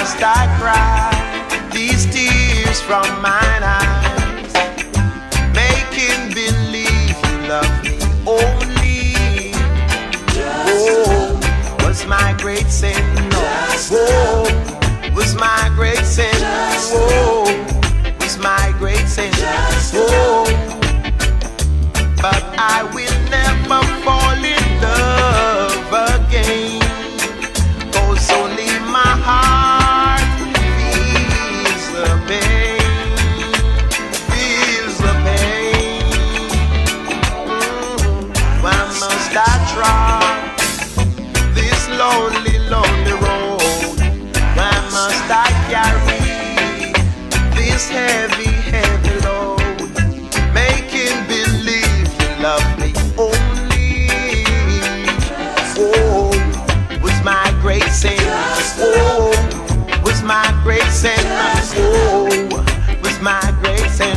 must I cry these tears from mine eyes? Making believe you love me only. Oh, was my great sin. Oh, heavy, heavy load? Making believe you love me only. Oh, was my great sin. Oh, was my great sin. Oh, was my great sin,